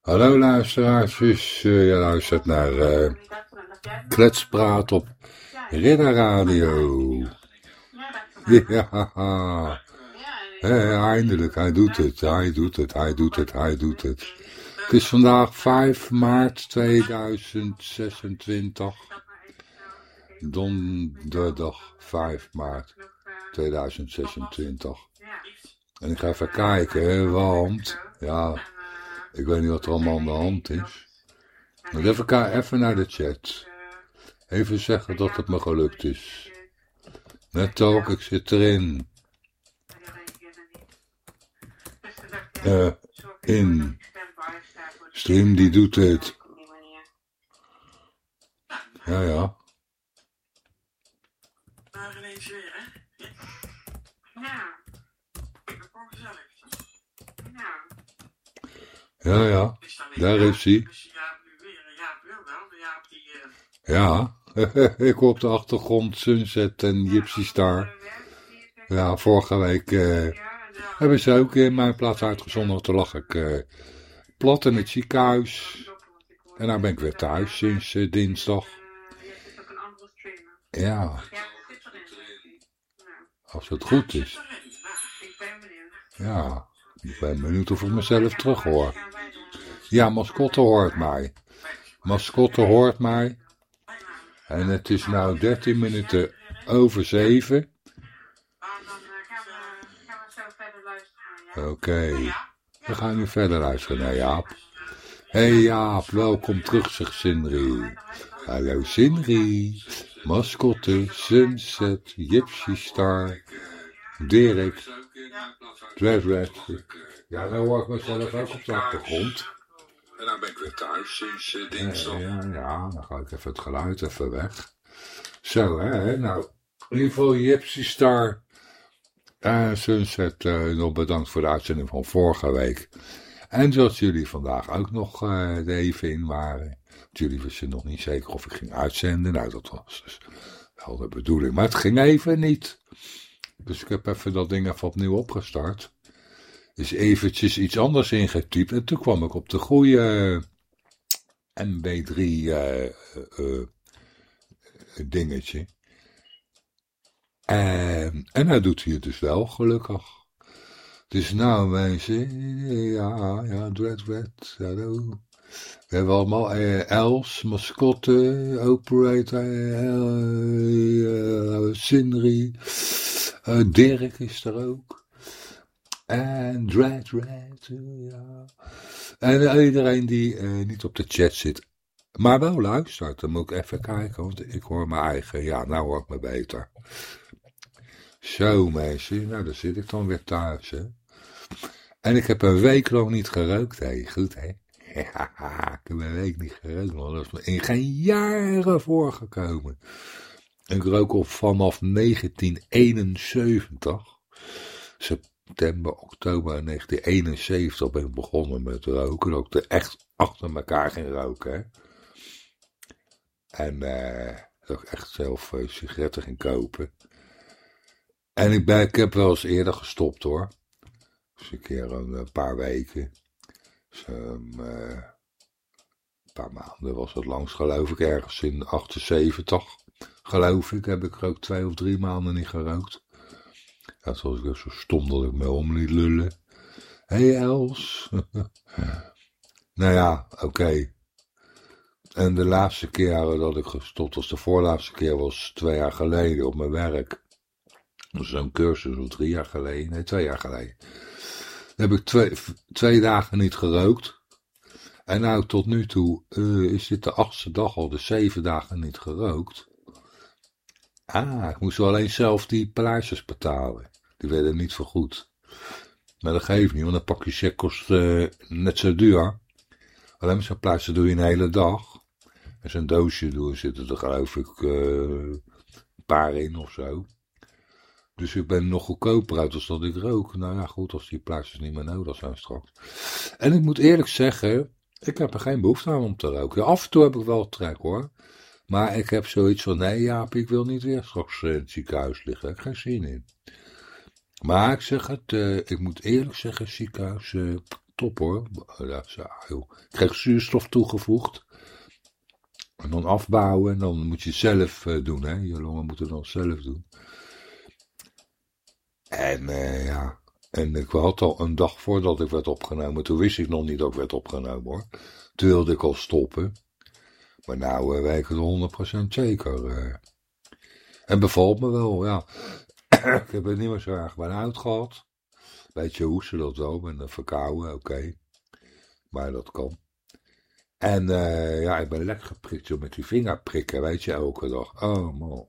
Hallo luisteraars, dus, uh, je luistert naar uh, Kletspraat op Ridder Radio. Ja, hey, eindelijk, hij doet het, hij doet het, hij doet het, hij doet het. Het is vandaag 5 maart 2026, donderdag 5 maart 2026. En ik ga even kijken, want, ja... Ik weet niet wat er allemaal aan de hand is. Maar even, even naar de chat. Even zeggen dat het me gelukt is. Net ook, ik zit erin. Uh, in. Stream die doet het. Ja, ja. Maar ineens weer, hè? Ja. Gewoon gezellig. Ja. Ja, ja, daar is hij. Ja, ik hoor op de achtergrond Sunset en Gypsy Star. Ja, vorige week uh, hebben ze ook in mijn plaats uitgezonden. Toen lag ik uh, plat in het ziekenhuis. En nou ben ik weer thuis sinds uh, dinsdag. Ja. Als het goed is. Ja. Ik ben benieuwd of ik mezelf terug hoor. Ja, mascotte hoort mij. Mascotte hoort mij. En het is nu 13 minuten over 7. Oké. Okay. We gaan nu verder luisteren naar Jaap. Hey Jaap, welkom terug, zegt Sindri. Hallo Sindri. Mascotte, Sunset, Gypsy Star, Dirk, Ja, dan hoor ik mezelf ook op de achtergrond. En dan ben ik weer thuis sinds uh, dinsdag. Ja, ja, ja, dan ga ik even het geluid even weg. Zo, hè, nou, in ieder geval Gypsy Star uh, Sunset, uh, nog bedankt voor de uitzending van vorige week. En zoals jullie vandaag ook nog uh, even in waren. Jullie wisten nog niet zeker of ik ging uitzenden. Nou, dat was dus wel de bedoeling. Maar het ging even niet. Dus ik heb even dat ding even opnieuw opgestart. Dus eventjes iets anders ingetypt. En toen kwam ik op de goede MB3 uh, uh, dingetje. En, en hij doet hij het dus wel, gelukkig. Dus nou mensen, ja, ja, Dread Red, hallo. We hebben allemaal uh, Els, mascotte, operator, uh, Sindri, uh, Dirk is er ook. En Dread Red, ja. En iedereen die niet op de chat zit, maar wel luistert, dan moet ik even kijken, want ik hoor mijn eigen, ja, nou hoor ik me beter. Zo mensen, nou dan zit ik dan weer thuis, hè. En ik heb een week lang niet gerookt, hé, goed hè. Ik heb een week niet gerookt. Dat is me in geen jaren voorgekomen. Ik rook al vanaf 1971. September, oktober 1971 ben ik begonnen met roken. Dat ik echt achter elkaar ging roken. En uh, dat ik echt zelf uh, sigaretten ging kopen. En ik, ben, heb wel eens eerder gestopt hoor. Dus een keer een, een paar weken. Dus, uh, een paar maanden was het langs geloof ik. Ergens in 78 geloof ik heb ik ook twee of drie maanden niet gerookt. Ja, was ik zo stom dat ik me om liet lullen. Hé hey Els. nou ja, oké. En de laatste keer dat ik gestopt was, de voorlaatste keer was twee jaar geleden op mijn werk. Zo'n cursus, al drie jaar geleden, nee, twee jaar geleden. Heb ik twee, twee dagen niet gerookt. En nou, tot nu toe uh, is dit de achtste dag al, de zeven dagen niet gerookt. Ah, ik moest wel alleen zelf die prijsjes betalen. Die werden niet vergoed. Maar dat geeft niet, want een pakje check kost uh, net zo duur. Alleen zo'n pleister doe je een hele dag. En zo'n doosje doen zitten er geloof ik uh, een paar in of zo. Dus ik ben nog goedkoper uit als dat ik rook. Nou ja, goed, als die plaatjes niet meer nodig zijn straks. En ik moet eerlijk zeggen, ik heb er geen behoefte aan om te roken. Af en toe heb ik wel trek hoor. Maar ik heb zoiets van, nee Jaap, ik wil niet weer straks in het ziekenhuis liggen. Ik heb geen zin in. Maar ik zeg het, uh, ik moet eerlijk zeggen, ziekenhuis, uh, top hoor. Dat is, ja, joh. Ik kreeg zuurstof toegevoegd. En dan afbouwen en dan moet je zelf eh, doen. Hè? Je longen moeten dan zelf doen. En eh, ja, en ik had al een dag voordat ik werd opgenomen. Toen wist ik nog niet dat ik werd opgenomen hoor. Toen wilde ik al stoppen. Nou weet ik het 100% zeker. eh. En bevalt me wel, ja. ik heb het niet meer zo erg benauwd gehad. Beetje hoesten, dat wel. En verkouden, oké. Maar dat kan. En eh, ja, ik ben lekker geprikt zo met die vingerprikken, weet je, elke dag. Oh man.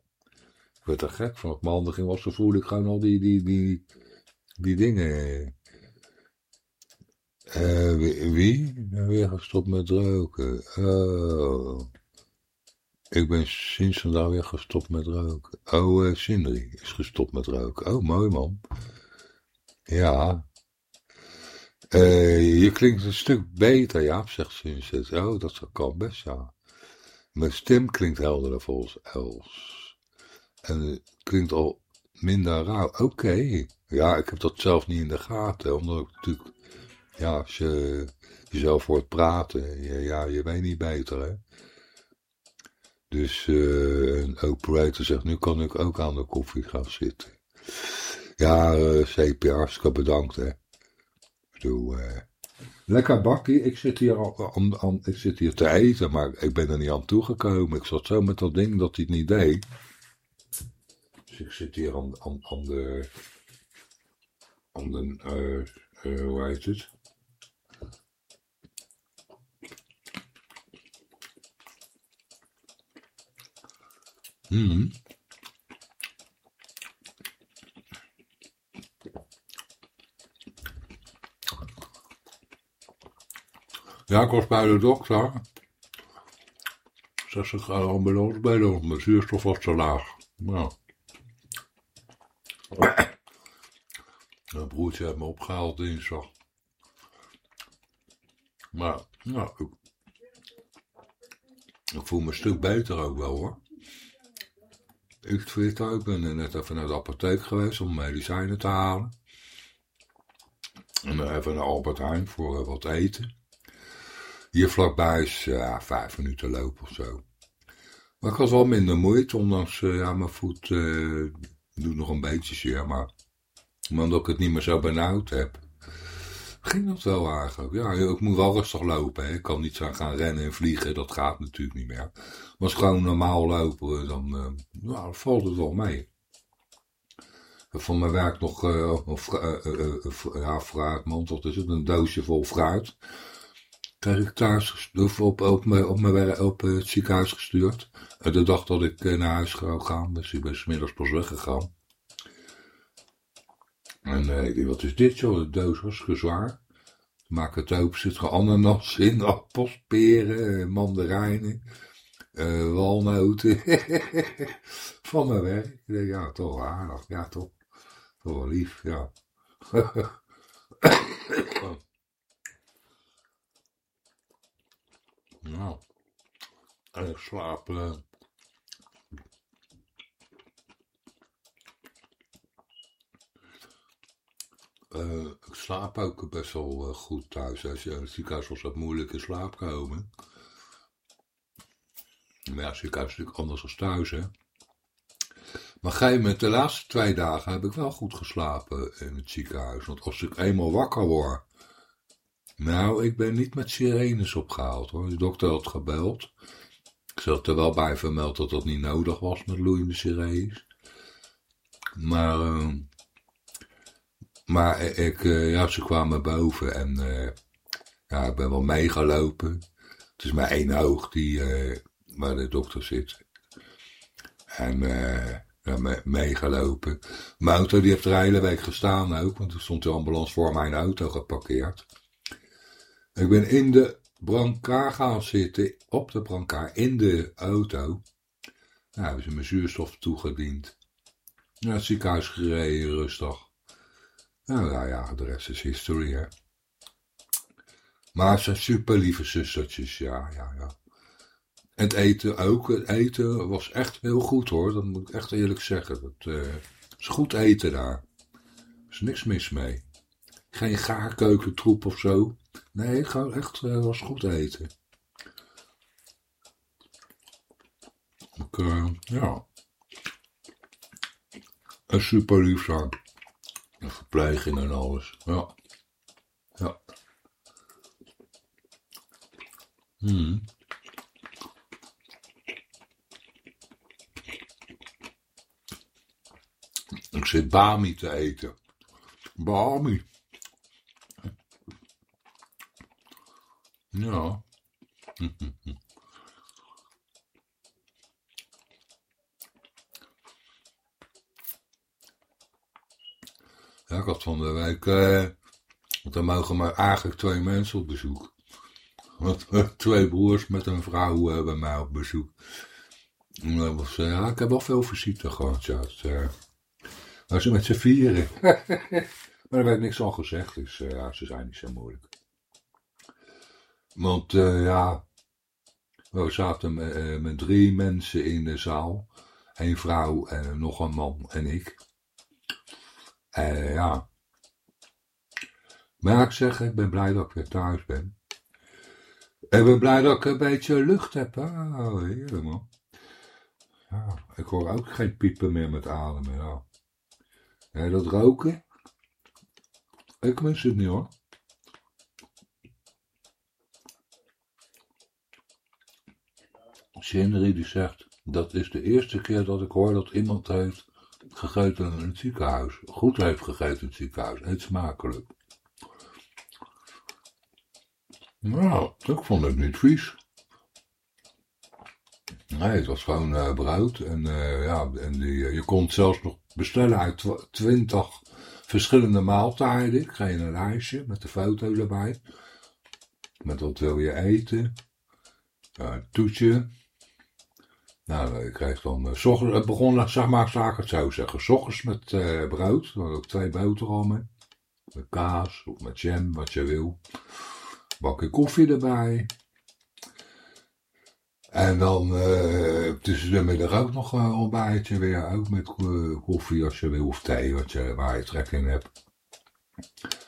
Ik werd er gek van. Mijn handen ging was, voelde ik gewoon al die, die, die, die dingen. Eh, wie? weer gestopt met roken. Oh. Ik ben sinds vandaag weer gestopt met roken. Oh, eh Sindri is gestopt met roken. Oh, mooi man. Ja. Eh, je klinkt een stuk beter, ja, zegt Sunset. Oh, dat kan best, ja. Mijn stem klinkt helderder volgens Els. En het klinkt al minder rauw. Oké. Ja, ik heb dat zelf niet in de gaten. Omdat ik natuurlijk... Ja, als je jezelf hoort praten... Ja, ja je weet niet beter, hè. Dus eh, een operator zegt... Nu kan ik ook aan de koffie gaan zitten. Ja, eh CPR, hartstikke bedankt, hè. Bedoel... eh, Lekker bakkie, ik zit, hier al, ik zit hier te eten, maar ik ben er niet aan toegekomen. Ik zat zo met dat ding dat hij het niet deed. Dus ik zit hier aan, aan, aan de... Aan de... hoe heet het? Mhm. Ja, ik was bij de dokter. Zegt ze, ga de ambulance want mijn zuurstof was te laag. Nou. Mijn broertje heeft me opgehaald dinsdag. Maar, nou, ik, ik voel me een stuk beter ook wel hoor. Ook. Ik ben net even naar de apotheek geweest om medicijnen te halen. En even naar Albert Heijn voor eh, wat eten. Hier vlakbij is eh, vijf minuten lopen of zo. Maar ik had wel minder moeite, ondanks eh, ja, mijn voet doet nog een beetje zeer. Maar omdat ik het niet meer zo benauwd heb, ging dat wel eigenlijk. Ja, ik moet wel rustig lopen. Hè. Ik kan niet zo gaan rennen en vliegen, dat gaat natuurlijk niet meer. Maar gewoon normaal lopen, dan eh, nou, valt het wel mee. Van mijn werk nog eh, een eh, eh, eh, fru- ja, fruitmand, wat is het, een doosje vol fruit. Kreeg ik thuis op, op, mijn, op, mijn op eh, het ziekenhuis gestuurd. De dag dat ik eh, naar huis zou gaan, dus ik ben smiddags pas weggegaan. En eh, ik dacht, wat is dit joh, de doos was gezwaar. Maak het open, zit er ananas in, appels, peren, eh, mandarijnen, eh, walnoten. Van mijn werk. Ik denk, ja, toch wel aardig. Ja, toch. Toch wel lief, ja. nou. En ik slaap... eh, ik slaap ook best wel eh, goed thuis. Als je in het ziekenhuis was dat moeilijk in slaap komen. Maar ja, het ziekenhuis is natuurlijk anders dan thuis, hè. Maar de laatste twee dagen, heb ik wel goed geslapen in het ziekenhuis. Want als ik eenmaal wakker word... Nou, ik ben niet met sirenes opgehaald, hoor. De dokter had gebeld. Ik zat er wel bij vermeld dat dat niet nodig was met loeiende sirenes. Maar... eh, maar ik, eh, ja, ze kwamen boven en eh, ja, ik ben wel meegelopen. Het is maar één oog die, eh, waar de dokter zit. En ja, me- meegelopen. Mijn auto die heeft er hele week gestaan ook, want er stond de ambulance voor mijn auto geparkeerd. Ik ben in de brancard gaan zitten, op de brancard, in de auto. Nou, hebben ze mijn zuurstof toegediend. Naar het ziekenhuis gereden, rustig. Nou ja, ja, de rest is history, hè. Maar het zijn super lieve zustertjes, ja, ja, ja. En het eten ook. Het eten was echt heel goed, hoor. Dat moet ik echt eerlijk zeggen. Dat eh, is goed eten daar. Er is niks mis mee. Geen gaarkeukentroep of zo. Nee, gewoon echt uh, was goed eten. Ik, uh, ja. En super lief zijn. De verpleging en alles. Ja. Ja. Hmm. Ik zit Bami te eten. Bami. Ja. had van de week, eh, want er mogen maar eigenlijk twee mensen op bezoek. Want twee broers met een vrouw uh, bij mij op bezoek. En uh, ja, ik heb wel veel visite gehad, ja. Het, uh, ze met z'n vieren. maar er werd niks al gezegd, dus ja, ze zijn niet zo moeilijk. Want ja, we zaten met, met drie mensen in de zaal. Een vrouw en nog een man en ik. En ja. Maar ik zeg, ik ben blij dat ik weer thuis ben. Ik ben blij dat ik een beetje lucht heb. Oh, helemaal. Ja, ik hoor ook geen piepen meer met ademen. Ja. ja dat roken? Ik mis het niet hoor. Sindri die zegt, dat is de eerste keer dat ik hoor dat iemand heeft gegeten in het ziekenhuis. Goed heeft gegeten in het ziekenhuis. Eet smakelijk. Nou, ik vond het niet vies. Nee, het was gewoon uh, brood. En, uh, ja, en die, uh, je kon het zelfs nog bestellen uit twintig verschillende maaltijden. Ik kreeg een lijstje met de foto's erbij. Met wat wil je eten. een toetje. Nou, ik kreeg dan, uh, het begon, zeg maar, zou het zo zeggen, s ochtends met uh, brood, dan ook twee boterhammen, met kaas of met jam, wat je wil. Bakje koffie erbij. En dan uh, tussen de middag ook nog een ontbijtje weer, ook met koffie als je wil, of thee, wat je, waar je trek in hebt.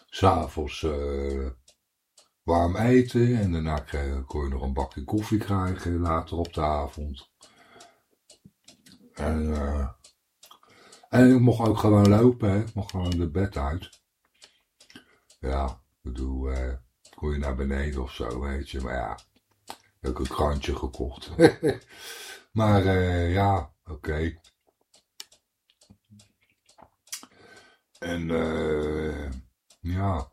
S'avonds uh, warm eten en daarna kon je nog een bakje koffie krijgen later op de avond. En, uh, en ik mocht ook gewoon lopen, hè. ik mocht gewoon de bed uit. Ja, ik bedoel, uh, kon je naar beneden of zo, weet je. Maar ja, heb een krantje gekocht. maar uh, ja, oké. En uh, ja.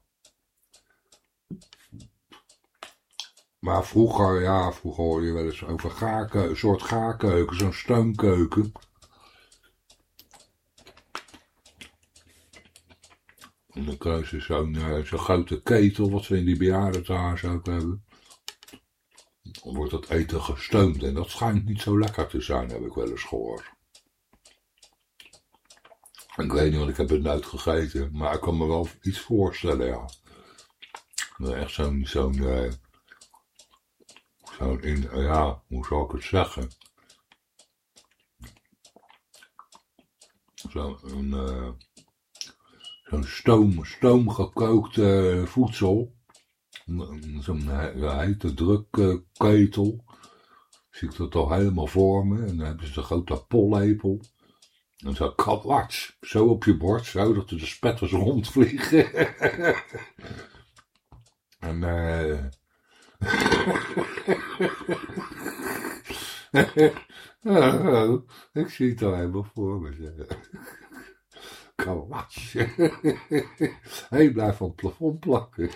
Maar vroeger, ja, vroeger hoorde je wel eens over gaarkeuken, een soort gaarkeuken, zo'n stoomkeuken. En dan krijg je zo'n uh, zo grote ketel, wat ze in die bejaardentehuis ook hebben. Dan wordt dat eten gestoomd en dat schijnt niet zo lekker te zijn, heb ik wel eens gehoord. Ik weet niet, want ik heb het nooit gegeten, maar ik kan me wel iets voorstellen, ja. Echt zo'n, zo'n, uh, zo'n, in, ja, hoe zal ik het zeggen? Zo'n, uh, stoom, stoomgekookt voedsel. Zo'n hete drukketel. Zie ik dat al helemaal voor me. En dan hebben ze een grote pollepel. En zo kaplats, zo op je bord, zo dat er de spetters rondvliegen. en eh... ik zie het al helemaal voor me. Kaplats. Hij blijft van het plafond plakken.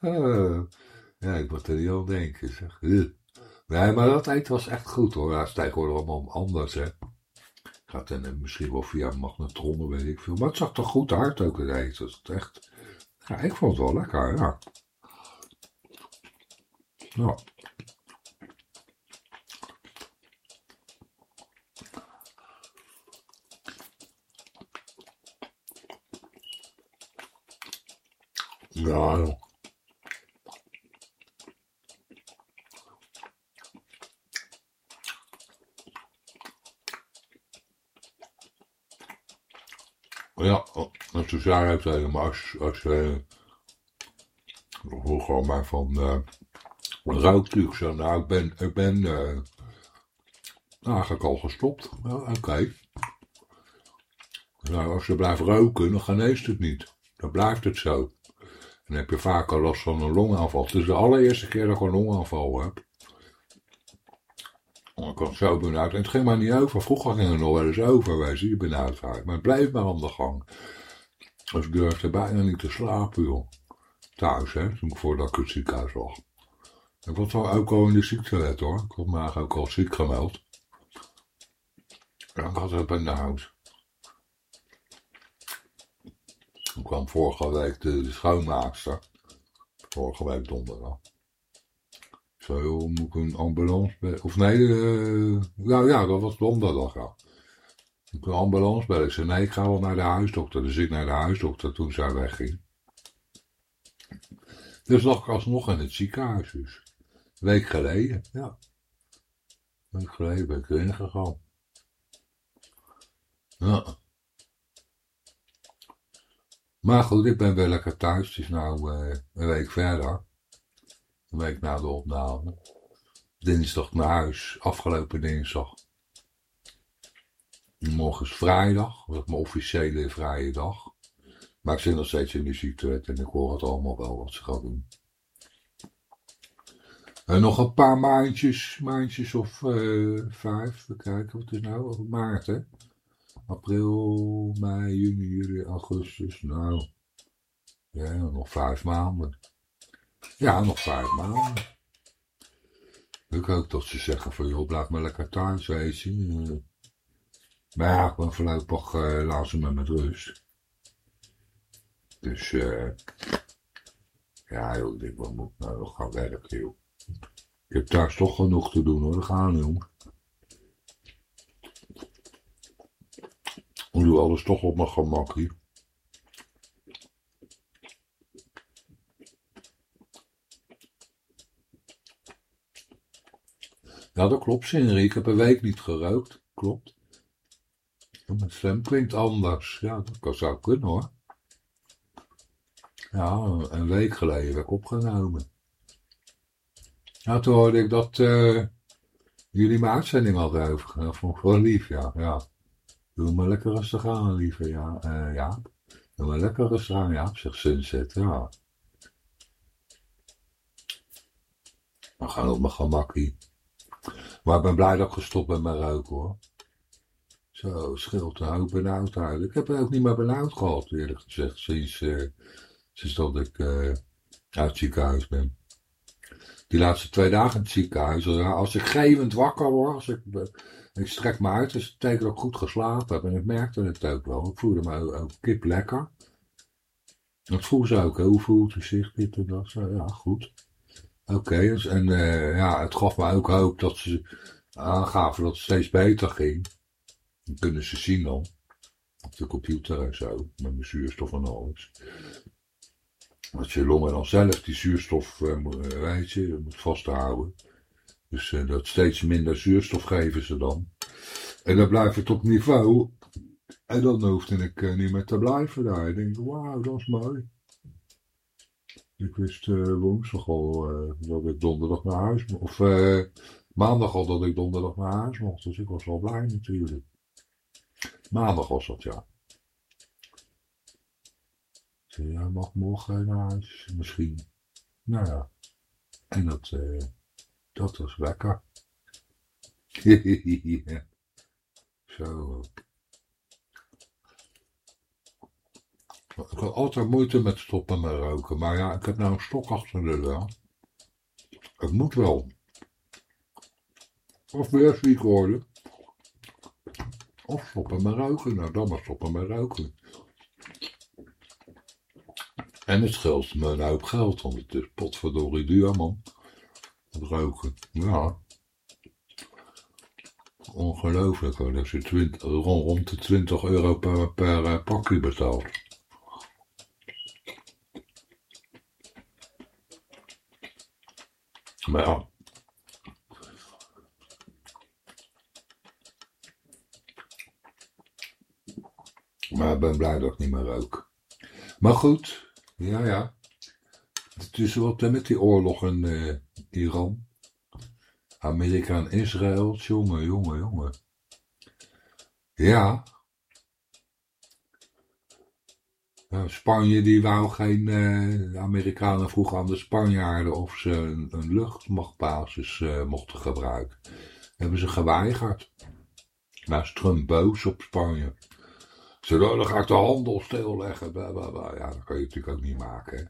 oh, ja, ik moet er niet aan denken. Zeg. Nee, maar dat eten was echt goed hoor. Het is tegenwoordig allemaal anders hè. Gaat dan misschien wel via magnetronnen, weet ik veel. Maar het zag toch goed hard ook het. Het is echt... Ik vond het wel lekker, ja. Ja. Ja, joh. Ja, als je zaar hebt helemaal, als, als je vroeg gewoon maar van, uh, Ik zei, nou, ik ben, ik ben uh, eigenlijk al gestopt. Oké. Nou, als je blijft roken, dan geneest het niet. Dan blijft het zo. Dan heb je vaak al last van een longaanval. Het is de allereerste keer dat ik een longaanval heb. Dan kan zo benauwd. En het ging maar niet over. Vroeger ging het nog wel eens over, wij zien benauwdheid. Maar het bleef maar aan de gang. Dus ik durfde bijna niet te slapen, joh. Thuis, hè, toen voordat ik het ziekenhuis lag. Ik was wel al in de ziektewet, hoor. Ik me eigenlijk ook al ziek gemeld. En ik had het benauwd. Toen kwam vorige week de, de schoonmaakster. Vorige week donderdag. Zo, moet ik een ambulance? Of nee, uh, ja, ja, dat was donderdag, ja. Ik een ambulance bellen. Ik zei, nee, ik ga wel naar de huisdokter. Dus ik naar de huisdokter toen zij wegging. Dus lag ik alsnog in het ziekenhuis. Dus. Week geleden, ja. Een week geleden ben ik erin. Ja. Maar goed, ik ben wel lekker thuis. Het is nu een week verder. Een week na de opname. Dinsdag naar huis. Afgelopen dinsdag. Morgen is vrijdag. Dat is mijn officiële vrije dag. Maar ik zit nog steeds in de ziektewet en ik hoor het allemaal wel wat ze gaan doen. En nog een paar maandjes, maandjes of uh, vijf. We kijken, wat is nou? Maart, hè? April, mei, juni, juli, augustus. Nou, ja, nog vijf maanden. Ja, nog vijf maanden. Ik hoop dat ze zeggen van, joh, blijf maar lekker thuis, je. Maar ja, ik ben voorlopig, uh, laat ze me met rust. Dus, eh, ja, joh, ik denk, moet nou nog gaan werken, joh. Ik heb thuis toch genoeg te doen, hoor. Gaan, joh. Ik doe alles toch op mijn gemak hier. Ja, dat klopt, Henry. Ik heb een week niet gerookt. Klopt. Mijn stem klinkt anders. Ja, dat zou kunnen hoor. Ja, een week geleden werd ik opgenomen. Ja, toen hoorde ik dat uh, jullie mijn uitzending hadden overgenomen. Dat vond ik lief, ja. ja. Doe maar lekker rustig aan, lieve ja. Uh, ja. Doe maar lekker rustig aan, ja. Zegt Sunset, ja. We gaan op mijn gemakkie. Maar ik ben blij dat ik gestopt ben met roken, hoor. Zo, scheelt een hoop benauwdheid. Ik heb het ook niet meer benauwd gehad, eerlijk gezegd, sinds, uh, sinds dat ik uit het ziekenhuis ben. Die laatste twee dagen in het ziekenhuis, als ik gevend wakker word, als ik, ik strek me uit, dus het betekent dat ik goed geslapen heb. En ik merkte het ook wel. Ik voelde me ook, kip lekker. Dat vroeg ze ook, hoe voelt u zich dit en dat? Ja, goed. Oké, dus, en uh, ja, het gaf me ook hoop dat ze aangaven dat het steeds beter ging. Dat kunnen ze zien dan. Op de computer en zo, met mijn zuurstof en alles. Dat je longen dan zelf die zuurstof, uh, weet je, moet vasthouden. Dus uh, dat steeds minder zuurstof geven ze dan. En dan blijft het op niveau. En dan hoefde ik niet meer te blijven daar. Ik denk, wauw, dat is mooi. Ik wist uh, woensdag al dat ik donderdag naar huis mocht. Of maandag al dat ik donderdag naar huis mocht. Dus ik was wel blij natuurlijk. Maandag was dat, ja. Ja, mag morgen naar huis, misschien. Nou ja. En dat, uh, dat was lekker. Zo. Ik had altijd moeite met stoppen met roken. Maar ja, ik heb nou een stok achter de deur. Het moet wel. Of weer ziek worden. Of stoppen met roken. Nou, dan maar stoppen met roken. En het scheelt me een hoop geld, want het is potverdorie duur, man. Roken, ja. Ongelooflijk dat je 20, rond, de 20 euro per, uh, pakje betaalt. Maar ja. Maar ik ben blij dat ik niet meer rook. Maar goed, ja, ja. het is wat met die oorlog in uh, Iran. Amerika en Israël, jongen, jongen, jongen. Ja. Spanje die wou geen, uh, Amerikanen vroegen aan de Spanjaarden of ze een, luchtmachtbasis mochten gebruiken. Hebben ze geweigerd. Nou is Trump boos op Spanje. Ze dan ga ik de handel stilleggen. Bla, bla, bla. Ja, dat kan je natuurlijk ook niet maken. Hè?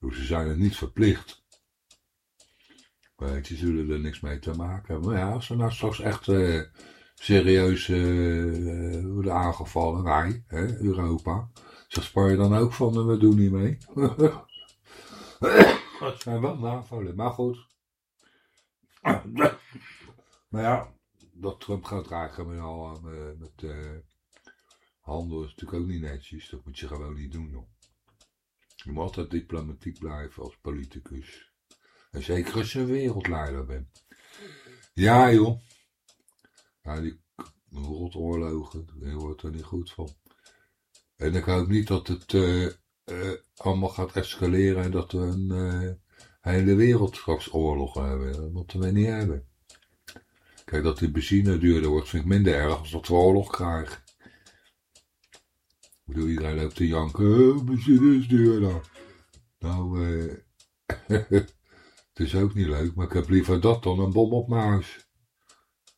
Dus ze zijn er niet verplicht. Weet je, zullen er niks mee te maken hebben. Maar ja, als ze nou straks echt uh, serieus uh, worden aangevallen, wij, hè, Europa, zegt Spanje dan ook van, we doen niet mee. dat zijn wel navallen, maar goed. maar ja, dat Trump gaat raken met, al, met uh, handel is natuurlijk ook niet netjes. Dat moet je gewoon niet doen, joh. Je moet altijd diplomatiek blijven als politicus. En zeker als je een wereldleider bent. Ja, joh. Ja, die rotoorlogen, daar wordt er niet goed van. En ik hoop niet dat het uh, uh, allemaal gaat escaleren en dat we een uh, hele wereld straks oorlog hebben. Dat moeten we niet hebben. Kijk, dat die benzine duurder wordt, vind ik minder erg als dat we oorlog krijgen. Bedoel, iedereen loopt te janken, oh, benzine is duurder. Nou, eh, het is ook niet leuk, maar ik heb liever dat dan een bom op mijn huis.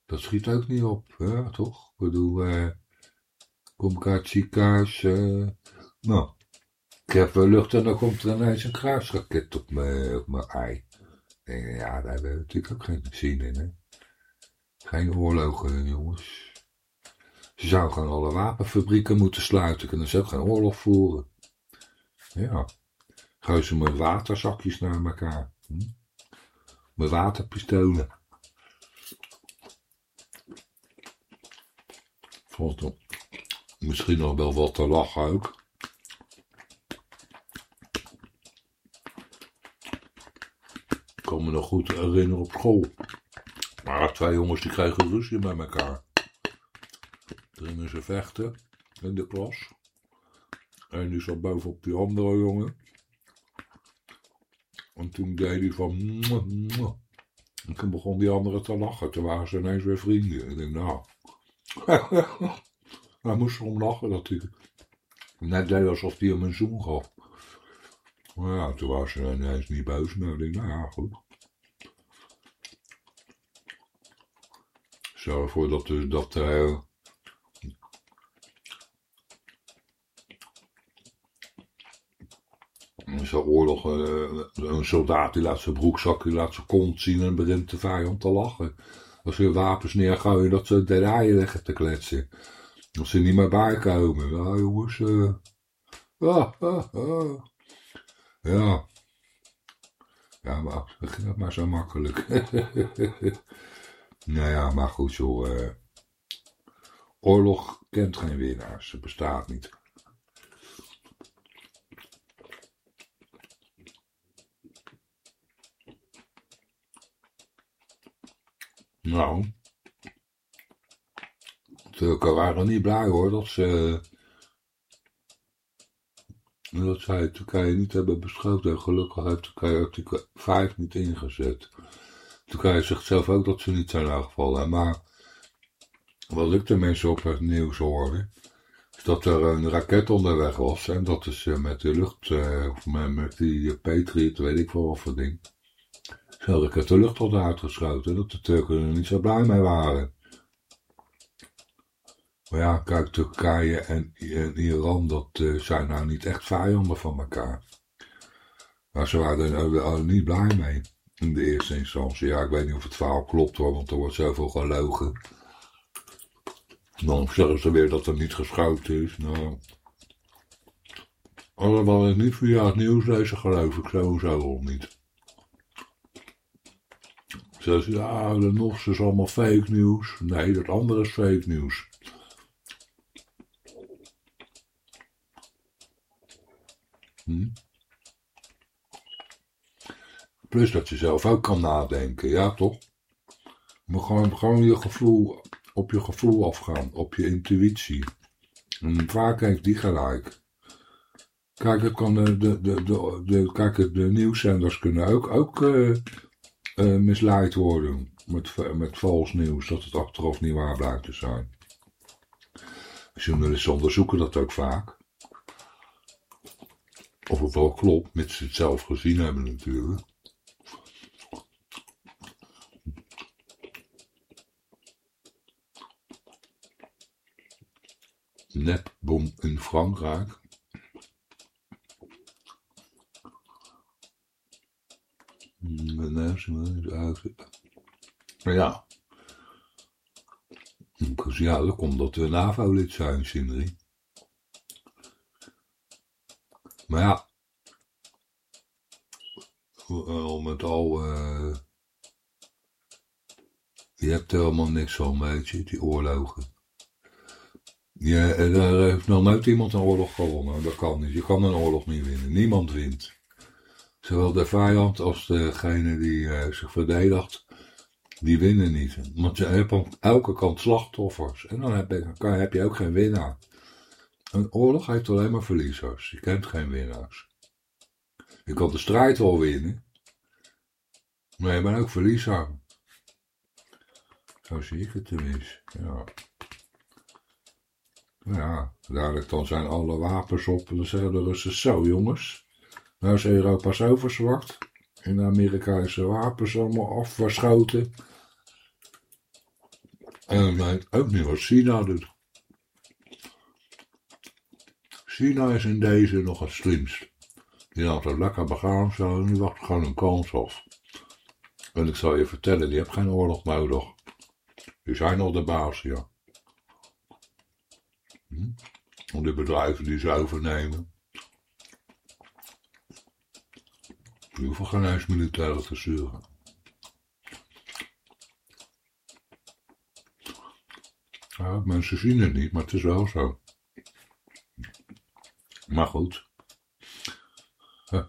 Dat schiet ook niet op, hè, toch? Ik bedoel, eh, kom ik uit ziekenhuis, eh, nou, ik heb lucht en dan komt er ineens een kruisraket op mijn, op mijn ei. Ja, daar hebben we natuurlijk ook geen zin in, hè. Geen oorlogen, jongens. Ze zouden gewoon alle wapenfabrieken moeten sluiten. Kunnen ze ook geen oorlog voeren. Ja. Gooien ze met waterzakjes naar elkaar. Hm? Met waterpistolen. Vond het misschien nog wel wat te lachen ook. Ik kan me nog goed herinneren op school. Maar twee jongens die kregen ruzie met elkaar. Gingen ze vechten in de klas. En die zat bovenop die andere jongen. En toen deed hij van... En toen begon die andere te lachen. Toen waren ze ineens weer vrienden. Ik denk, nou... hij moest erom lachen dat hij net deed alsof hij hem een zoen gaf. Maar ja, toen was ze ineens niet boos. Nou, ik denk, nou ja, goed. Stel ervoor dat, dus dat uh, zo'n oorlog, uh, een soldaat die laat zijn broekzak, die laat zijn kont zien en begint de vijand te lachen. Als ze wapens neergooien, dat ze de rijen leggen te kletsen. Als ze niet meer bijkomen. Ja, jongens. Ah. Ja. Ja, maar het ging maar zo makkelijk. nou ja, maar goed joh. Uh, oorlog kent geen winnaars. Het bestaat niet. Nou, Turken waren niet blij hoor dat ze dat zij Turkije niet hebben beschoten. En gelukkig heeft Turkije artikel 5 niet ingezet. Turkije zegt zelf ook dat ze niet zijn aangevallen. Maar wat ik de mensen op het nieuws hoorde, is dat er een raket onderweg was. En dat is met de lucht, of met, die Patriot, weet ik wel wat voor ding. Zo'n raket de lucht had uitgeschoten. Dat de Turken er niet zo blij mee waren. Maar ja, kijk, Turkije en, Iran, dat uh, zijn nou niet echt vijanden van elkaar. Maar ze waren er niet blij mee in de eerste instantie. Ja, ik weet niet of het verhaal klopt hoor, want er wordt zoveel gelogen. Dan zeggen ze weer dat er niet geschoten is. Nou, allemaal ik niet via het nieuws lezen, geloof ik sowieso al niet. Ze ja, de nog is allemaal fake nieuws. Nee, dat andere is fake nieuws. Hm? Plus dat je zelf ook kan nadenken, ja toch? Maar gewoon, gewoon je gevoel, op je gevoel afgaan, op je intuïtie. En vaak heeft die gelijk. Kijk, het kan de, de, de, de, kijk, de nieuwszenders kunnen ook, ook eh, misleid worden met, met vals nieuws, dat het achteraf niet waar blijkt te zijn. Journalisten onderzoeken dat ook vaak. Of het wel klopt, mits ze het zelf gezien hebben natuurlijk. Nepbom in Frankrijk. Maar ja. Dat komt dat we NAVO-lid zijn. Maar ja. Al met al. Uh, je hebt helemaal niks van, weet je, die oorlogen. Ja, er heeft nog nooit iemand een oorlog gewonnen. Dat kan niet. Je kan een oorlog niet winnen. Niemand wint. Zowel de vijand als degene die uh, zich verdedigt, die winnen niet. Want je hebt aan elke kant slachtoffers. En dan heb je, kan, heb je ook geen winnaar. Een oorlog heeft alleen maar verliezers. Je kent geen winnaars. Je kan de strijd wel winnen. Maar je bent ook verliezer. Zo zie ik het tenminste. Ja. Ja, dadelijk dan zijn alle wapens op. En dan zeggen de Russen zo jongens. Nou is Europa zo verzwakt. In de Amerikaanse wapens allemaal afgeschoten. En weet ook niet wat China doet. China is in deze nog het slimst. Die had het lekker begaan zo en die wacht gewoon een kans af. En ik zal je vertellen, die hebben geen oorlog nodig. Die zijn al de baas, ja. Hm? Om de bedrijven die ze overnemen. Je hoeft geen eens te sturen. Ja, mensen zien het niet, maar het is wel zo. Maar goed. Huh.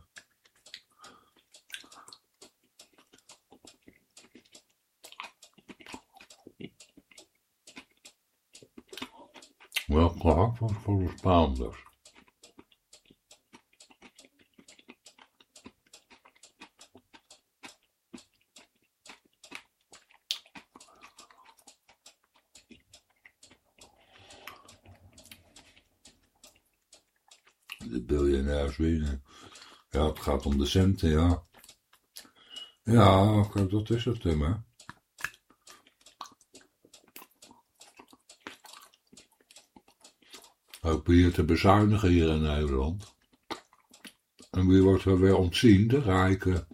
Wel was voor de Spaanders. De biljonairs winnen. Ja, het gaat om de centen, ja. Ja, dat is het, Tim, hè. Hopen hier te bezuinigen hier in Nederland. En wie wordt er weer ontzien? De rijken.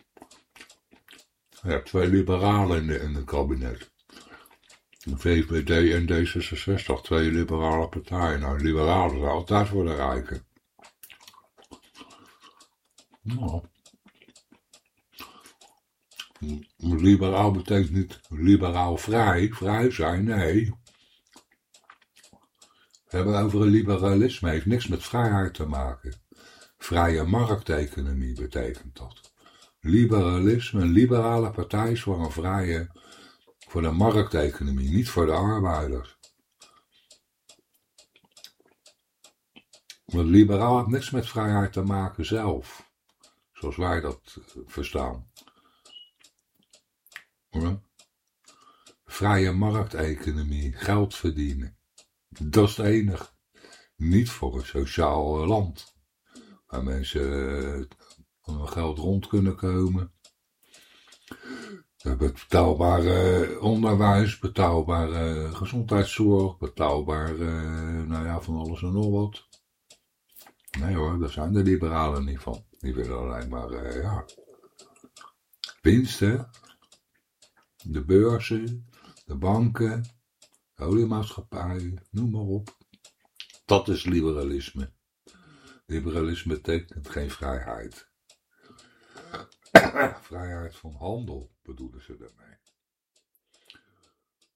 Hebt twee liberalen in, de, in het kabinet. VVD en D66, twee liberale partijen. Nou, liberalen zijn altijd voor de rijken. Nou. Liberaal betekent niet liberaal vrij, vrij zijn, nee. We hebben over een liberalisme, heeft niks met vrijheid te maken. Vrije markteconomie betekent dat. Liberalisme, een liberale partij is voor een vrije, voor de markteconomie, niet voor de arbeiders. Want liberaal heeft niks met vrijheid te maken zelf, zoals wij dat verstaan. Vrije markteconomie, geld verdienen. Dat is het enige. Niet voor een sociaal land. Waar mensen uh, geld rond kunnen komen. We hebben betaalbaar onderwijs, betaalbare gezondheidszorg, betaalbaar, nou ja, van alles en nog wat. Nee hoor, daar zijn de liberalen niet van. Die willen alleen maar, ja, winst hè. De beurzen, de banken, de oliemaatschappijen, noem maar op. Dat is liberalisme. Liberalisme betekent geen vrijheid. vrijheid van handel bedoelen ze daarmee.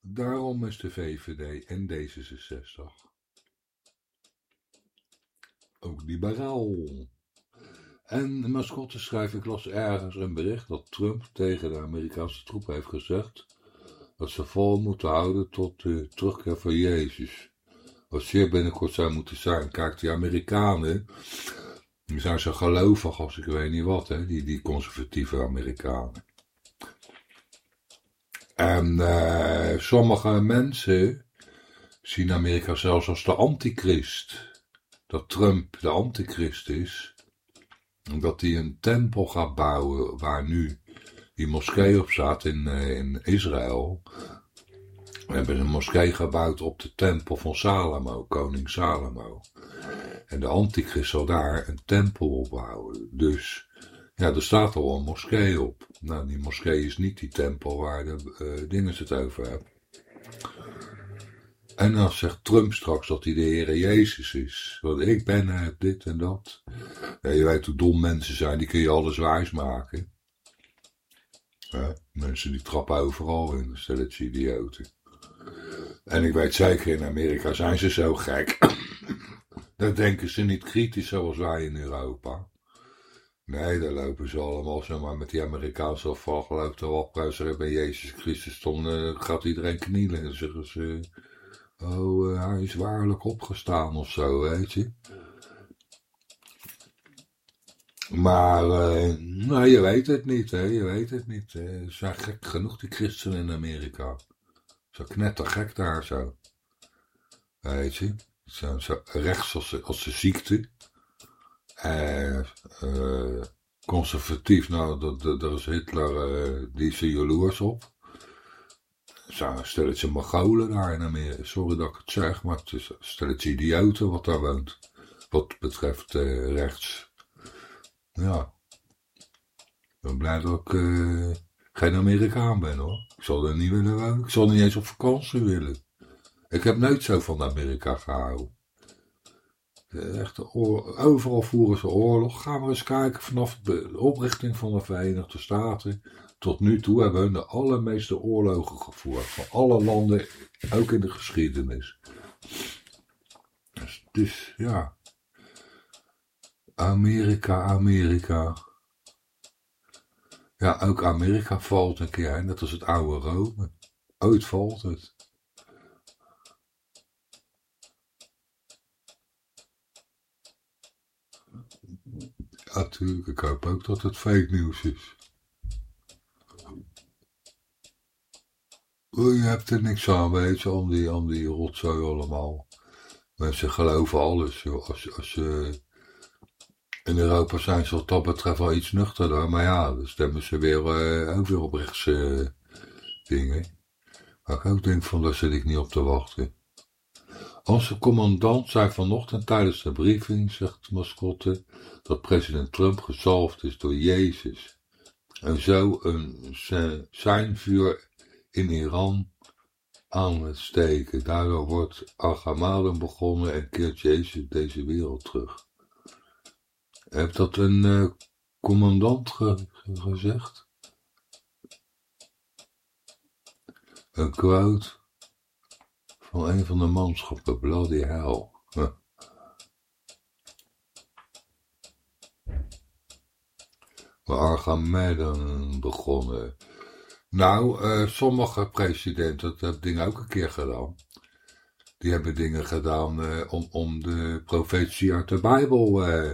Daarom is de VVD en D66 ook liberaal. En mascotte schrijft, ik las ergens een bericht dat Trump tegen de Amerikaanse troepen heeft gezegd dat ze vol moeten houden tot de terugkeer van Jezus. Wat zeer binnenkort zou moeten zijn. Kijk, die Amerikanen, Die zijn zo gelovig als ik weet niet wat, hè, die, die conservatieve Amerikanen. En uh, sommige mensen zien Amerika zelfs als de antichrist. Dat Trump de antichrist is. Omdat hij een tempel gaat bouwen waar nu die moskee op staat in, uh, in Israël. We hebben een moskee gebouwd op de tempel van Salomo, koning Salomo. En de antichrist zal daar een tempel opbouwen. Dus ja, er staat al een moskee op. Nou, die moskee is niet die tempel waar de uh, dingen het over hebben. En dan zegt Trump straks dat hij de Heer Jezus is. Want ik ben uh, dit en dat. Je weet hoe dom mensen zijn, die kun je alles wijs maken. Mensen die trappen overal in, stel het idioten. En ik weet zeker, in Amerika zijn ze zo gek. Dan denken ze niet kritisch zoals wij in Europa. Nee, daar lopen ze allemaal zomaar met die Amerikaanse afval geloof wapperen. Bij Jezus Christus dan uh, gaat iedereen knielen. En zeggen ze, oh, uh, hij is waarlijk opgestaan of zo, weet je. Maar, uh, nou, je weet het niet, hè, je weet het niet. Ze zijn gek genoeg, die christenen in Amerika. Zo knettergek daar zo. Weet je. Zo, zo rechts als, als de ziekte. En conservatief, nou, daar is Hitler, die is er jaloers op. Zo, stelletje Mongolen daar in Amerika. Sorry dat ik het zeg, maar het is een stelletje idioten wat daar woont. Wat betreft uh, rechts. Ja. Ik ben blij dat ik geen Amerikaan ben hoor. Ik zal er niet willen wonen. Ik zal niet eens op vakantie willen. Ik heb nooit zo van Amerika gehouden. Echt, overal voeren ze oorlog. Gaan we eens kijken vanaf de oprichting van de Verenigde Staten. Tot nu toe hebben hun de allermeeste oorlogen gevoerd. Van alle landen, ook in de geschiedenis. Dus, dus ja. Amerika, Amerika. Ja, ook Amerika valt een keer, net als het oude Rome. Ooit valt het. Natuurlijk. Ik hoop ook dat het fake nieuws is. Je hebt er niks aan, weet je, om die, om die rotzooi allemaal. Mensen geloven alles, joh. Als, als. In Europa zijn ze wat dat betreft wel iets nuchterder, maar ja, dan stemmen ze weer, uh, ook weer op rechtse uh, dingen. Maar ik ook denk van, daar zit ik niet op te wachten. Onze commandant zei vanochtend tijdens de briefing, zegt Mascotte, dat president Trump gezalfd is door Jezus. En zo een zijn vuur in Iran aan het steken. Daardoor wordt Al begonnen en keert Jezus deze wereld terug. Heeft dat een uh, commandant ge gezegd? Een quote van een van de manschappen, bloody hell. Huh. Argamedan begonnen. Nou, uh, sommige presidenten, dat dingen ook een keer gedaan. Die hebben dingen gedaan uh, om, om de profetie uit de Bijbel uh,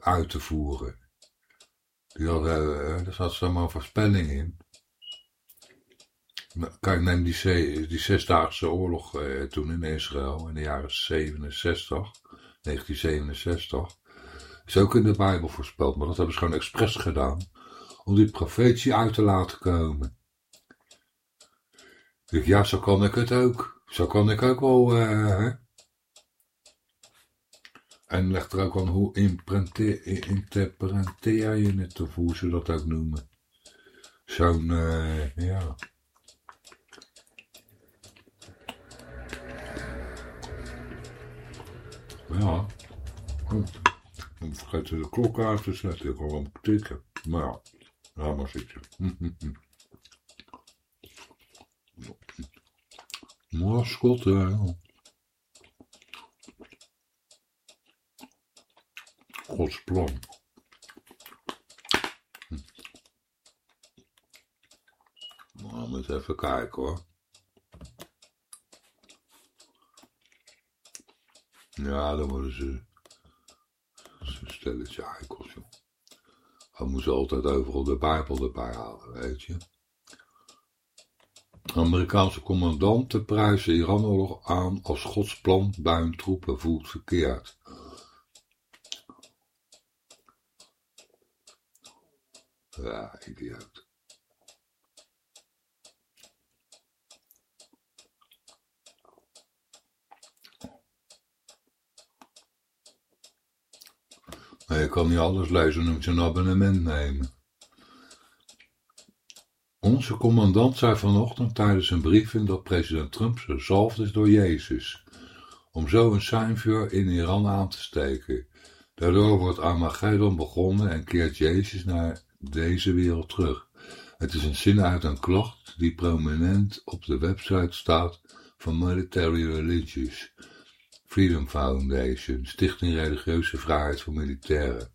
uit te voeren. Die hadden, daar zat zomaar voorspelling in. Kijk, neem die, die zesdaagse oorlog toen in Israël in de jaren 67, 1967. Is ook in de Bijbel voorspeld, maar dat hebben ze gewoon expres gedaan. Om die profetie uit te laten komen. Ja, zo kan ik het ook. Zo kan ik ook wel, uh. En leg er ook aan hoe interpreteer je het, of hoe ze dat ook noemen. Zo'n, uh, ja... Ja. Dan vergeet de klok uit te zetten. Ik kan wel tikken. Maar ja, laat maar zitten. Mascot, ja. Gods plan. Nou, we eens even kijken hoor. Ja, dan worden ze stelletje eikels, joh. Moeten ze altijd overal de Bijbel erbij halen, weet je. Amerikaanse commandanten prijzen Iran-oorlog aan als Gods plan bij hun troepen voelt verkeerd. Ja, idioot. Maar je kan niet alles lezen, dan moet je een abonnement nemen. Onze commandant zei vanochtend tijdens een briefing dat president Trump gezalfd is door Jezus, om zo een seinvuur in Iran aan te steken. Daardoor wordt Armageddon begonnen en keert Jezus naar deze wereld terug. Het is een zin uit een klacht die prominent op de website staat van Military Religious, Freedom Foundation, Stichting Religieuze Vrijheid voor Militairen.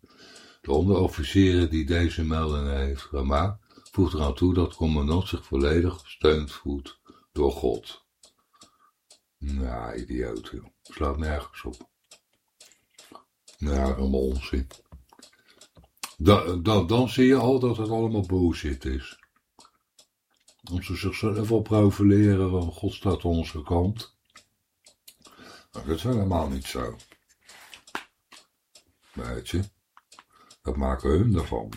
De onderofficieren die deze melding heeft gemaakt, voegt eraan toe dat commandant zich volledig gesteund voelt door God. Nou, idioot, joh. Slaat nergens op. Nou, allemaal onzin. Da, da, dan zie je al dat het allemaal bullshit is. Als ze zichzelf wel profileren, want God staat aan onze kant. Dat is helemaal niet zo. Weet je. Dat maken hun ervan.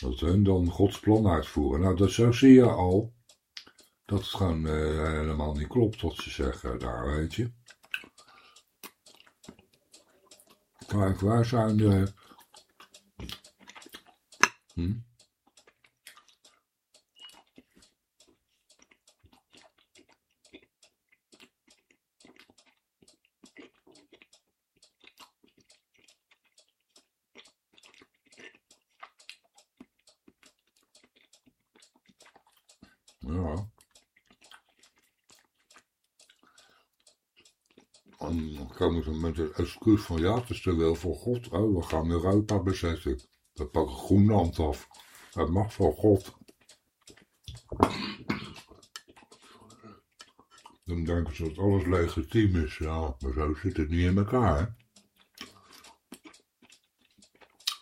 Dat hun dan Gods plan uitvoeren. Nou, dat, zo zie je al dat het gewoon uh, helemaal niet klopt wat ze zeggen daar, weet je. Kijk, waar zijn de... Hm? Ja. En dan komen ze met het excuus van ja, het is te wel voor God. Oh, we gaan Europa bezetten. We pakken Groenland af. Het mag voor God. Dan denken ze dat alles legitiem is. Ja, maar zo zit het niet in elkaar. Hè?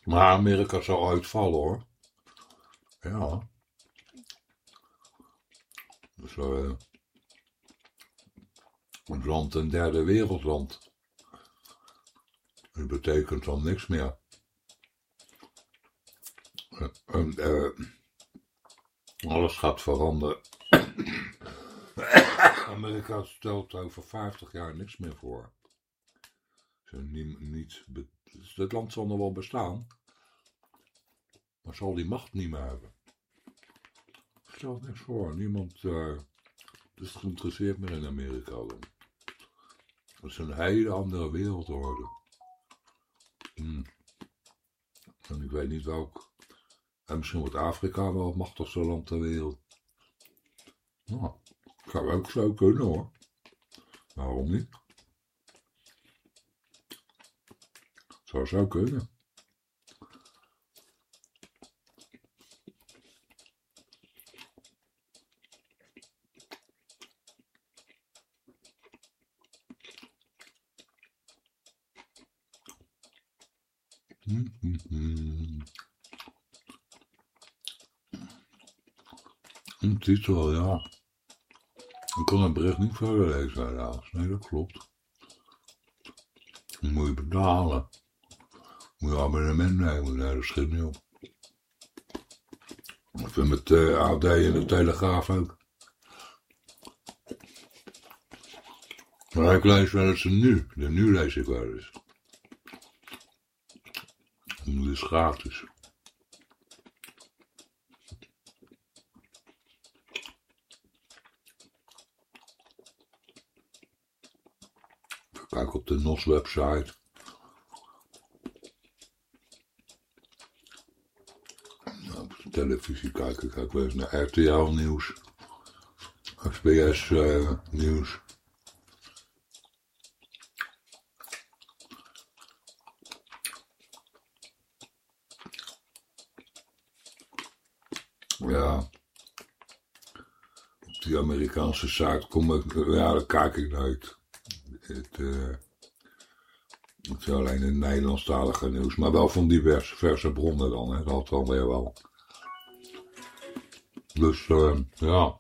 Maar Amerika zal uitvallen hoor. Ja. Het land een derde wereldland. Dat betekent dan niks meer. En, uh, alles gaat veranderen. Amerika stelt over 50 jaar niks meer voor. Niet, niet, het land zal nog wel bestaan, maar zal die macht niet meer hebben. Stelt niks voor. Niemand uh, is geïnteresseerd meer in Amerika dan. Het is een hele andere wereldorde. Hmm. En ik weet niet welk. En misschien wordt Afrika wel het machtigste land ter wereld. Nou, zou ook zo kunnen hoor. Waarom niet? Zou zo kunnen. Een titel, ja. Ik kon het bericht niet verder lezen helaas. Nee, dat klopt. Dan moet je betalen. Moet je abonnement nemen. Nee, dat schiet niet op. Vind met uh, AD en de Telegraaf ook. Maar ik lees wel eens nu. De nu lees ik wel eens. Is gratis. Kijk op de NOS website. Nou, op de televisie kijk wel eens naar RTL nieuws. SBS uh, nieuws. Ja. Op die Amerikaanse site kom ik, ja, daar kijk ik nooit. Het, uh, Ik zie alleen het Nederlandstalige nieuws, maar wel van diverse verse bronnen dan, hè. dat dan weer wel. Dus uh, ja.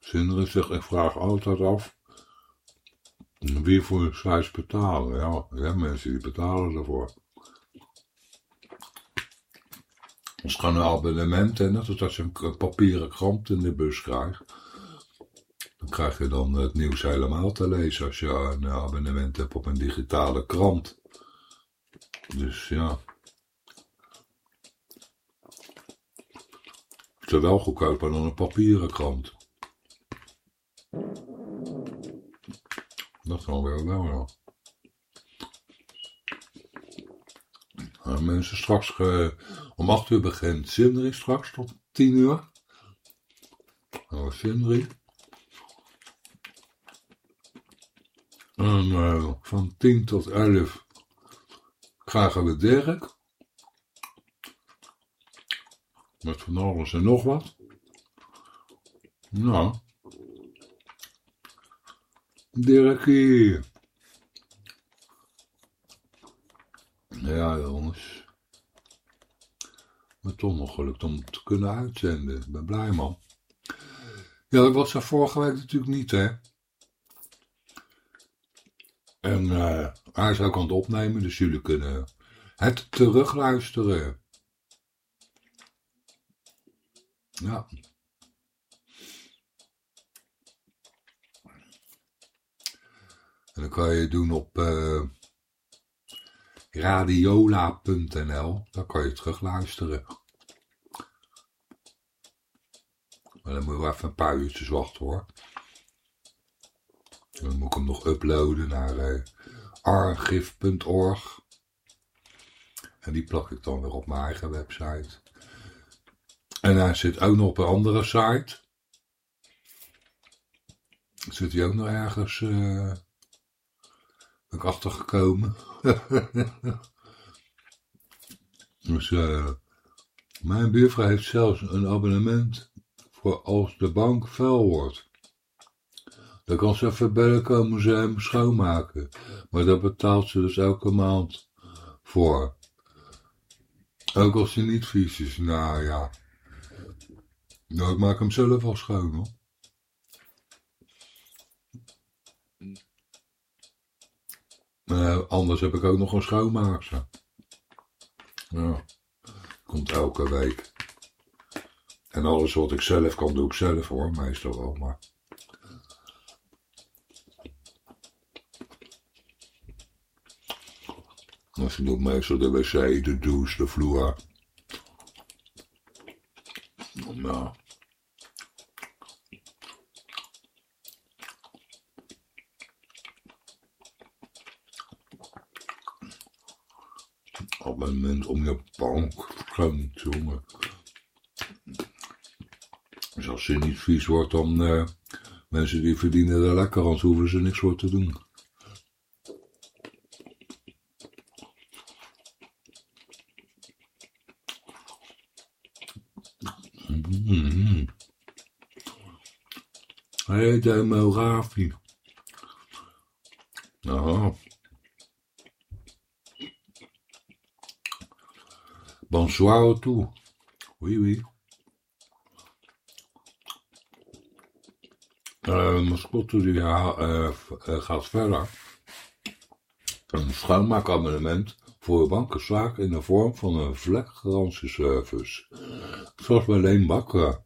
Zinderen zegt, ik vraag altijd af wie voor een sites betalen. Ja, mensen die betalen ervoor. Het is gewoon een abonnement, en net als je een papieren krant in de bus krijgt. Dan krijg je dan het nieuws helemaal te lezen als je een abonnement hebt op een digitale krant. Dus ja. Het is wel goedkoper dan een papieren krant. Dat zal wel wel. Nou, mensen, straks uh, om 8 uur begint Sindri straks tot 10 uur. Nou, Sindri. En uh, van 10 tot 11 krijgen we Dirk. Met van alles en nog wat. Nou. Dirkie. Ja, jongens. Maar toch nog gelukt om te kunnen uitzenden. Ik ben blij, man. Ja, dat was er vorige week natuurlijk niet, hè. En uh, hij is ook aan het opnemen, dus jullie kunnen het terugluisteren. Ja. En dan kan je doen op uh, radiola.nl. Dan kan je terugluisteren. Maar dan moet je even een paar uurtjes wachten hoor. Dan moet ik hem nog uploaden naar uh, archive.org. En die plak ik dan weer op mijn eigen website. En hij zit ook nog op een andere site. Zit hij ook nog ergens... Uh, achtergekomen. dus uh, mijn buurvrouw heeft zelfs een abonnement voor als de bank vuil wordt. Dan kan ze even bellen komen ze hem schoonmaken. Maar daar betaalt ze dus elke maand voor. Ook als hij niet vies is. Nou ja. Nou, ik maak hem zelf al schoon hoor. Uh, anders heb ik ook nog een schoonmaakster. Ja, komt elke week. En alles wat ik zelf kan, doe ik zelf hoor, meestal wel, maar... Ze doet meestal de wc, de douche, de vloer. Nou... abonnement om je bank te jongen. Dus als ze niet vies wordt, dan uh, mensen die verdienen er lekker, anders hoeven ze niks voor te doen. Demografie. Aha. À tous. Oui, oui. Uh, mascotte die uh, uh, gaat verder. Een schoonmaakabonnement voor bankenzaak in de vorm van een vlekgarantieservice. Zoals bij Leen Bakker.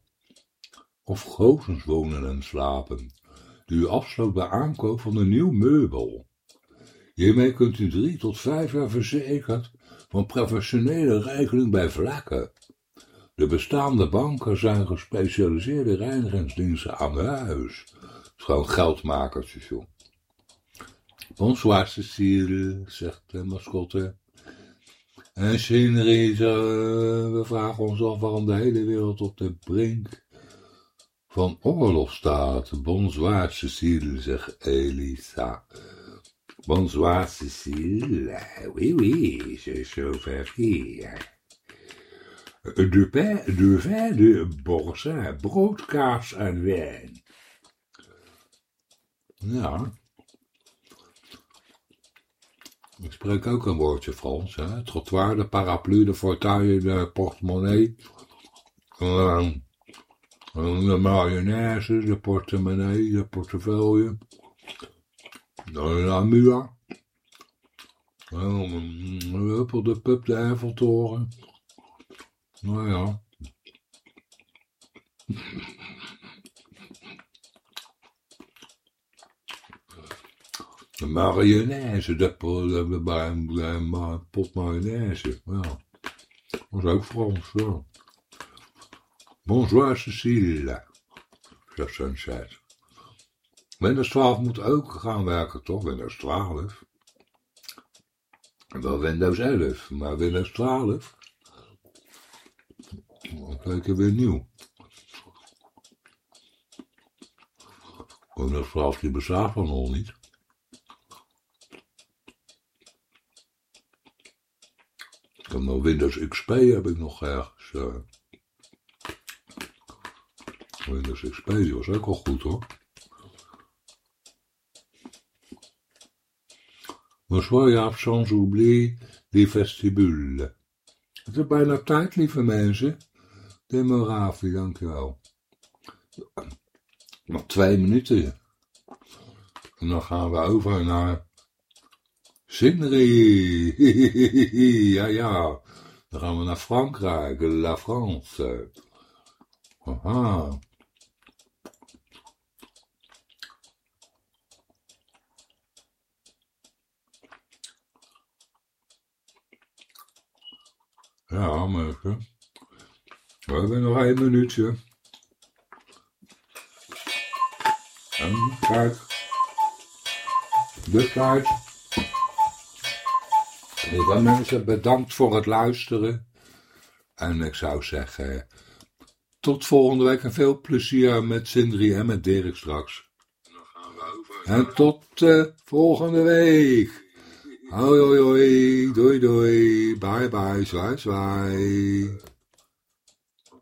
Of Gozens wonen en slapen. Die u afsloot bij aankoop van een nieuw meubel. Hiermee kunt u drie tot vijf jaar verzekerd van professionele regeling bij vlakken. De bestaande banken zijn gespecialiseerde reinigingsdiensten aan huis. Het is gewoon geldmakertjes, joh. Bonsoir, Cecile, zegt de mascotte. En Sindri, we vragen ons af waarom de hele wereld op de brink van oorlog staat. Bonsoir, Cecile, zegt Elisa. Bonsoir, Cécile. Oui, oui, je chauffe hier. De, pe- de vin de Boursin, brood, kaas en wijn. Ja. Ik spreek ook een woordje Frans, hè. Trottoir, de paraplu, de fauteuil, de portemonnee. Ehm, de mayonaise, de portemonnee, de portefeuille. De la muur. Ehm, Huppel, de pub, de Eiffeltoren. Nou ja. De mayonaise, de, po- de, de, de, de ma- pot mayonaise. Ja. Windows 12 moet ook gaan werken, toch? Windows 12. En wel Windows 11, maar Windows 12. Dan kijk je weer nieuw. Windows 12 die bestaat van nog niet. Ik heb nog Windows XP heb ik nog ergens. eh. Windows XP die was ook wel goed hoor. Bonsoir Jaap, sans oubli die vestibule. Het is bijna tijd, lieve mensen. Demoravi, dankjewel. Nog twee minuten. En dan gaan we over naar Sindri. ja, ja. Dan gaan we naar Frankrijk, La France. Aha. Ja, mensen. We hebben nog één minuutje. En kijk. De tijd. Lieve mensen, bedankt voor het luisteren. En ik zou zeggen, tot volgende week en veel plezier met Sindri en met Dirk straks. En tot eh, volgende week. Hoi hoi hoi, doei doei, bye bye, zwaai zwaai.